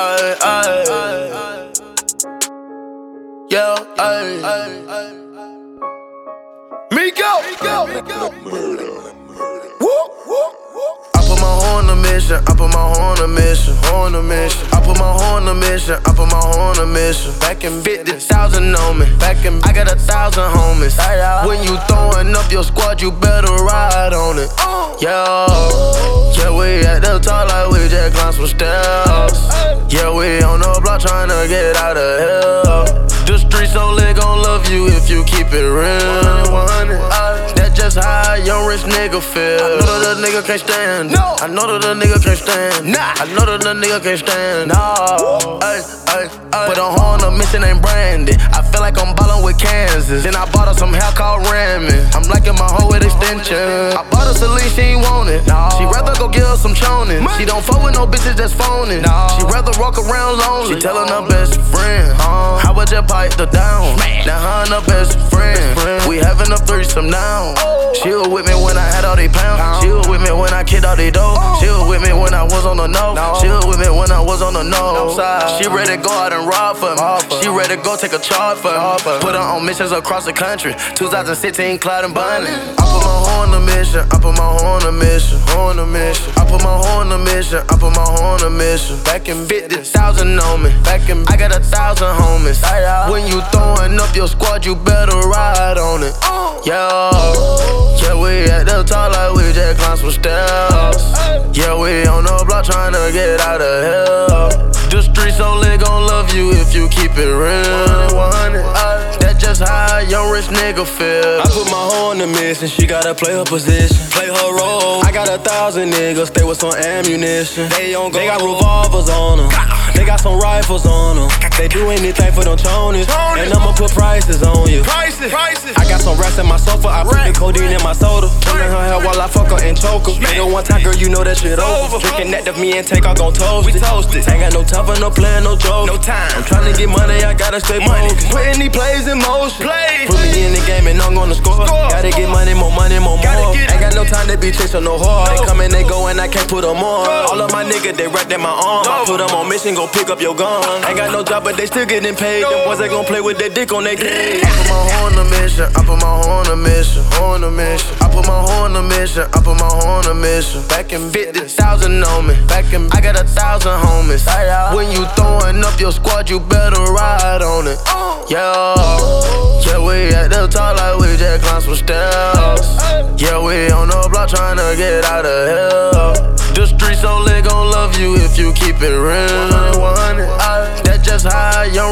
ay, ay. Yeah, ay. Migo. I put my horn on a mission. I put my horn on a mission. Horn on a mission. I put my horn on a mission. I put my horn on a mission. Back in 50,000 on me. Back in, I got a thousand homies. When you up your squad, you better ride on it. Yeah, yeah, we at the top like we just climbed some stairs. Yeah, we on the block trying to get out of here. The streets only gon' love you if you keep it real. Young rich nigga feel. I know that the nigga can't stand. No. I know that the nigga can't stand. Nah. I know that the nigga can't stand. No. Ay, ay, ay. Put a horn on mission ain't branded. I feel like I'm ballin' with Kansas. Then I bought her some hair called Ramming. I'm liking my hoe with extension. I bought her Celine, she ain't want it. No. She rather go some chonin. She don't fuck with no bitches that's phoning. No. She rather walk around lonely. She tellin' her best friend. Uh, how would you pipe the down? Man. Now her and her best friend. We having a threesome now. She was with me when I had all these pounds. She was with me when I kicked all these dough. She was with me when I was on the no. She was with me when I was on the no side. She ready to go out and rob for me. She ready to go take a charge for me. Put her on missions across the country. 2016 Clyde and Bonnie. I put my horn on a mission. I put my horn on a mission. Horn on a mission. I put my horn on a mission. I put my horn on a mission. Back in 50,000 on me. Back in, I got a thousand homies. When you throwing up your squad, you better ride on it. Oh. Yeah, yeah, like we just climbed some stairs. Yeah, we on the block trying to get out of here. The streets only gon' love you if you keep it real. 100. That's just how a young rich nigga feel. I put my hoe on the mission, she gotta play her position, play her role. I got a thousand niggas, stay with some ammunition. They on go. They got revolvers on them, they got some rifles on them. They do anything for them chonies, and I'ma put prices on you. Prices, prices. I got some rats in my sofa, I put the codeine in my soda. Pulling her hair while I fuck her and choke her. Nigga, one time, girl, you know that shit over. Drinking that to me and take, I gon' toast it. Ain't got no time for no plan, no joke. No time. I'm tryna get money, I gotta stay money. Putting these plays in motion. Play. Put me in the game and I'm gonna score. Score. Gotta get money, more money, more Gotta more. get. Ain't got no time to be chasing no hard. They come and they go and I can't put them on. No. All of my niggas, they wrapped in my arm. I No. put them on mission, go pick up your gun. Ain't got no job, but they still getting paid. Them boys, they gon' play with their dick on their dick. I put my horn on a mission. I put my horn on a mission. Horn on a mission. I put my horn on a mission. I put my horn on a mission. Back in 50,000 on me. Back in, I got a thousand homies. When you throwing up your squad, you better ride on it. Oh. Yeah, yeah, we at the top like we just climbed some stairs. Yeah, we on the block trying to get out of here. The streets only gon' love you if you keep it real. 100. That's just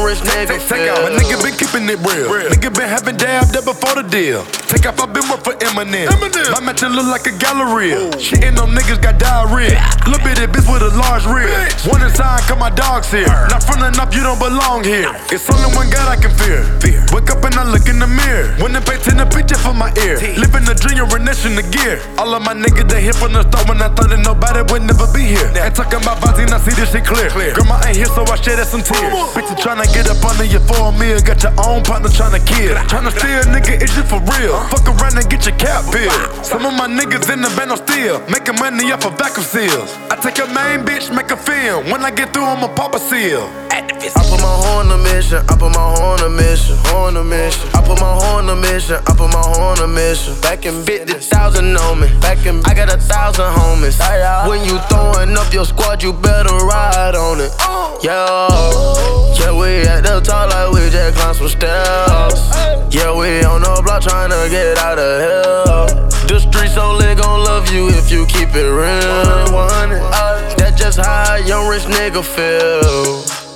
young nigga Take out, my nigga been keeping it real. Nigga been having dabbed up before the deal. Take off, I been work for Eminem. Eminem. My match look like a galleria. Shitting on niggas got diarrhea. Little bitty bitch with a large rib. Bitch. One inside, cause my dog's here. Not frontin' up, you don't belong here. It's only one God I can fear. Fear. Wake up and I look in the mirror. When they paint a picture for my ear. Living the dream, you're in the gear. All of my niggas, they here from the start when I thought that nobody would never be here. Ain't talking about and I see this shit clear. Grandma ain't here, so I shed some tears. Bitch, you tryna get up under your four meal. Got your own partner tryna kill. Tryna steal, nigga, it's just for real. Fuck around and get your cap peeled. Some of my niggas in the band on steel. Making money off of vacuum seals. I take a main bitch, make a film. When I get through, I'ma pop a seal. I put my horn on a mission. I put my horn on a mission. Horn on a mission. I put my horn on a mission. I put my horn on a mission. Back in 50,000 on me. Back in, I got a thousand homies. When you throwing up your squad, you better ride Yeah, yeah, we at the top like we just climbed some stairs. Yeah, we on the block trying to get out of here. The streets only gon' love you if you keep it real. That's just how a young rich nigga feel.